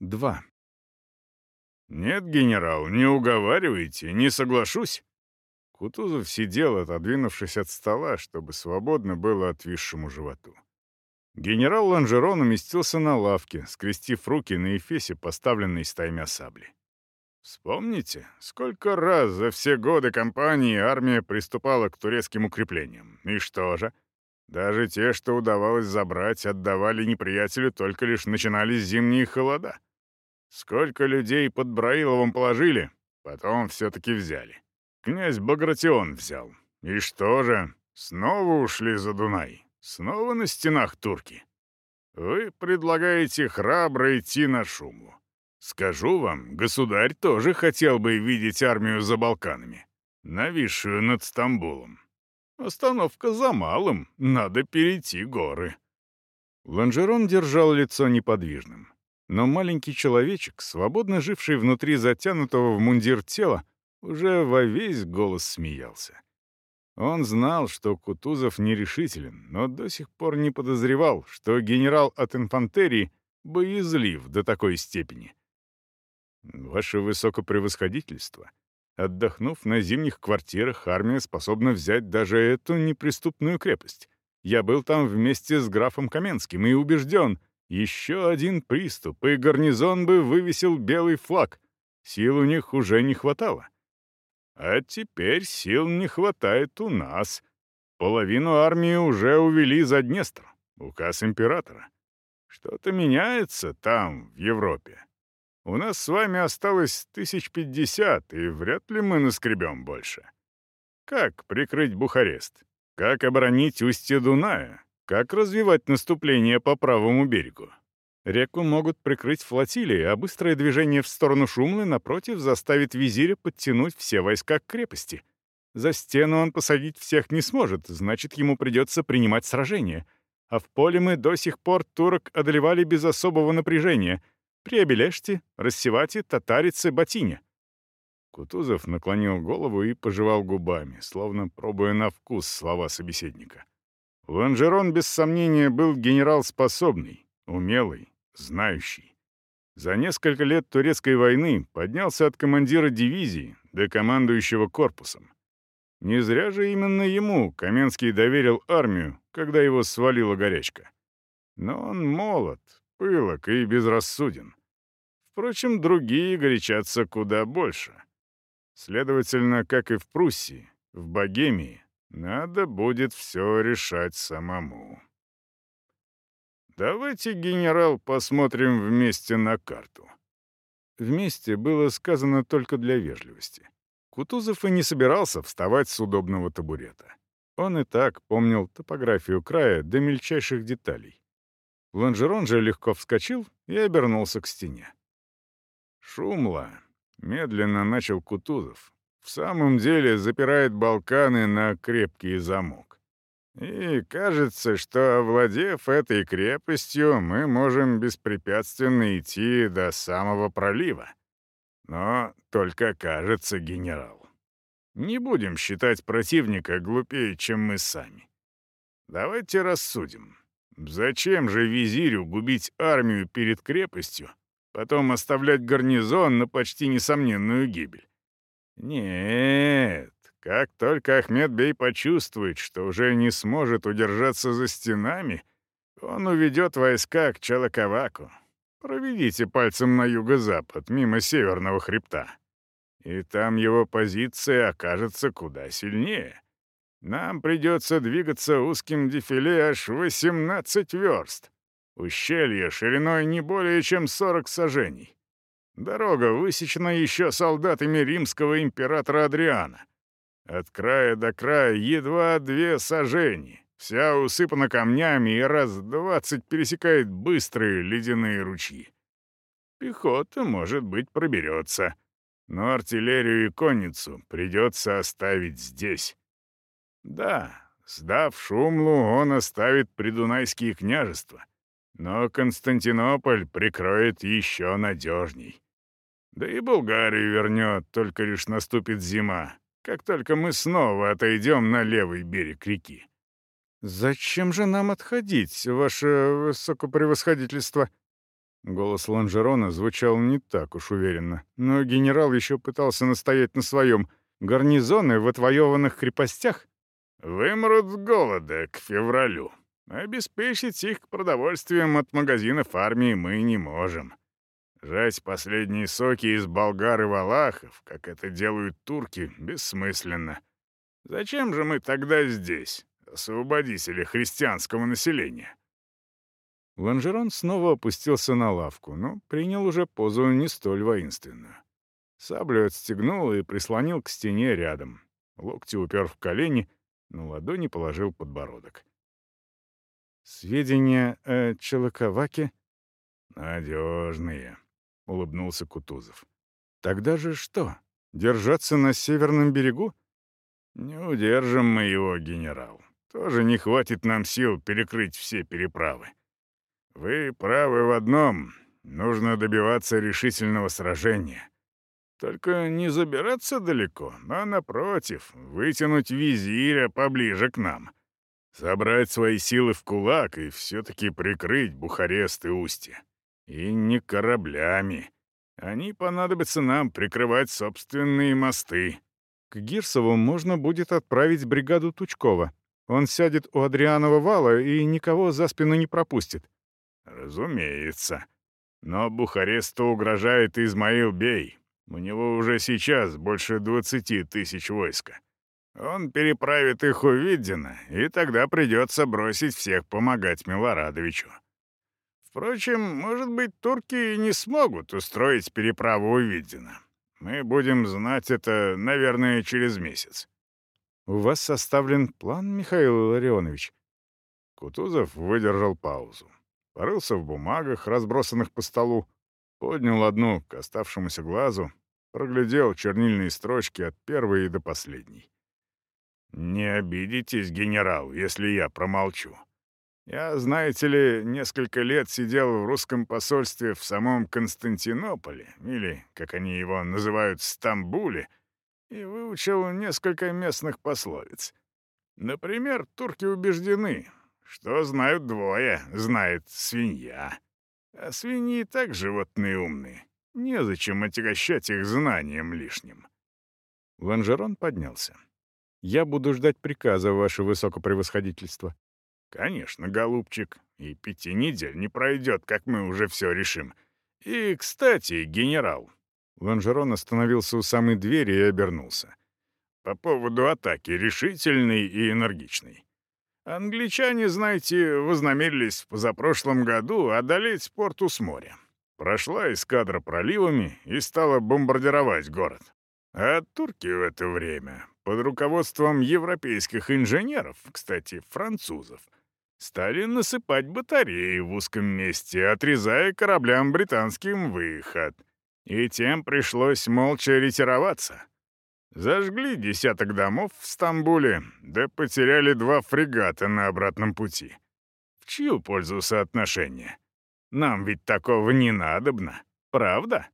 2. «Нет, генерал, не уговаривайте, не соглашусь». Кутузов сидел, отодвинувшись от стола, чтобы свободно было отвисшему животу. Генерал Ланжерон уместился на лавке, скрестив руки на эфесе, поставленной стаймя сабли. Вспомните, сколько раз за все годы кампании армия приступала к турецким укреплениям. И что же? Даже те, что удавалось забрать, отдавали неприятелю только лишь начинались зимние холода. Сколько людей под Браиловым положили, потом все-таки взяли. Князь Багратион взял. И что же? Снова ушли за Дунай. Снова на стенах турки. Вы предлагаете храбро идти на шуму. Скажу вам, государь тоже хотел бы видеть армию за Балканами, нависшую над Стамбулом. Остановка за малым, надо перейти горы. Ланжерон держал лицо неподвижным. Но маленький человечек, свободно живший внутри затянутого в мундир тела, уже во весь голос смеялся. Он знал, что Кутузов нерешителен, но до сих пор не подозревал, что генерал от инфантерии боязлив до такой степени. «Ваше высокопревосходительство», Отдохнув на зимних квартирах, армия способна взять даже эту неприступную крепость. Я был там вместе с графом Каменским и убежден, еще один приступ, и гарнизон бы вывесил белый флаг. Сил у них уже не хватало. А теперь сил не хватает у нас. Половину армии уже увели за Днестр. Указ императора. Что-то меняется там, в Европе. У нас с вами осталось тысяч пятьдесят, и вряд ли мы наскребем больше. Как прикрыть Бухарест? Как оборонить устье Дуная? Как развивать наступление по правому берегу? Реку могут прикрыть флотилии, а быстрое движение в сторону Шумлы, напротив, заставит визиря подтянуть все войска к крепости. За стену он посадить всех не сможет, значит, ему придется принимать сражение. А в поле мы до сих пор турок одолевали без особого напряжения. При Абелеште, Рассевате, Татарице, Батине. Кутузов наклонил голову и пожевал губами, словно пробуя на вкус слова собеседника. Ланжерон, без сомнения, был генерал способный, умелый, знающий. За несколько лет турецкой войны поднялся от командира дивизии до командующего корпусом. Не зря же именно ему Каменский доверил армию, когда его свалила горячка. Но он молод, пылок и безрассуден. Впрочем, другие горячатся куда больше. Следовательно, как и в Пруссии, в Богемии, надо будет все решать самому. Давайте, генерал, посмотрим вместе на карту. Вместе было сказано только для вежливости. Кутузов и не собирался вставать с удобного табурета. Он и так помнил топографию края до мельчайших деталей. Ланжерон же легко вскочил и обернулся к стене. «Шумла», — медленно начал Кутузов, — «в самом деле запирает Балканы на крепкий замок. И кажется, что, овладев этой крепостью, мы можем беспрепятственно идти до самого пролива. Но только кажется, генерал. Не будем считать противника глупее, чем мы сами. Давайте рассудим. Зачем же визирю губить армию перед крепостью, потом оставлять гарнизон на почти несомненную гибель? Нет, как только Ахмед Бей почувствует, что уже не сможет удержаться за стенами, он уведет войска к Чалаковаку. Проведите пальцем на юго-запад, мимо северного хребта. И там его позиция окажется куда сильнее. Нам придется двигаться узким дефиле аж 18 верст. Ущелье шириной не более чем 40 сажений. Дорога высечена еще солдатами римского императора Адриана — от края до края едва две сажени. Вся усыпана камнями и раз двадцать пересекает быстрые ледяные ручьи. Пехота, может быть, проберется. Но артиллерию и конницу придется оставить здесь. Да, сдав Шумлу, он оставит придунайские княжества. Но Константинополь прикроет еще надежней. Да и Болгарию вернет, только лишь наступит зима, как только мы снова отойдем на левый берег реки. «Зачем же нам отходить, ваше высокопревосходительство?» Голос Ланжерона звучал не так уж уверенно, но генерал еще пытался настоять на своем. «Гарнизоны в отвоеванных крепостях?» «Вымрут голода к февралю. Обеспечить их продовольствием от магазинов армии мы не можем. Жать последние соки из болгар и валахов, как это делают турки, бессмысленно. Зачем же мы тогда здесь, освободители христианского населения?» Ланжерон снова опустился на лавку, но принял уже позу не столь воинственную. Саблю отстегнул и прислонил к стене рядом. Локти упер в колени, на ладони положил подбородок. «Сведения о Челоковаке?» «Надежные», — улыбнулся Кутузов. «Тогда же что, держаться на северном берегу?» «Не удержим мы его, генерал. Тоже не хватит нам сил перекрыть все переправы. Вы правы в одном. Нужно добиваться решительного сражения. Только не забираться далеко, а, напротив, вытянуть визиря поближе к нам. Собрать свои силы в кулак и все-таки прикрыть Бухарест и Устье. И не кораблями. Они понадобятся нам прикрывать собственные мосты. К Гирсову можно будет отправить бригаду Тучкова. Он сядет у Адрианова вала и никого за спину не пропустит. Разумеется. Но Бухаресту угрожает Измаил Бей. У него уже сейчас больше двадцати тысяч войска. Он переправит их у Виддина, и тогда придется бросить всех помогать Милорадовичу. Впрочем, может быть, турки не смогут устроить переправу у Виддина. Мы будем знать это, наверное, через месяц. «У вас составлен план, Михаил Ларионович?» Кутузов выдержал паузу порылся в бумагах, разбросанных по столу, поднял одну к оставшемуся глазу, проглядел чернильные строчки от первой и до последней. «Не обидитесь, генерал, если я промолчу. Я, знаете ли, несколько лет сидел в русском посольстве в самом Константинополе, или, как они его называют, Стамбуле, и выучил несколько местных пословиц. Например, турки убеждены, что знают двое, знает свинья. А свиньи так животные умные. Незачем отягощать их знанием лишним. Ланжерон поднялся. «Я буду ждать приказа, ваше высокопревосходительство». «Конечно, голубчик. И пяти недель не пройдет, как мы уже все решим. И, кстати, генерал...» Ланжерон остановился у самой двери и обернулся. «По поводу атаки решительный и энергичный. Англичане, знаете, вознамерились в позапрошлом году одолеть порту с моря. Прошла эскадра проливами и стала бомбардировать город. А турки в это время, под руководством европейских инженеров, кстати, французов, стали насыпать батареи в узком месте, отрезая кораблям британским выход. И тем пришлось молча ретироваться. Зажгли десяток домов в Стамбуле, да потеряли два фрегата на обратном пути. В чью пользу соотношение? Нам ведь такого не надобно, правда?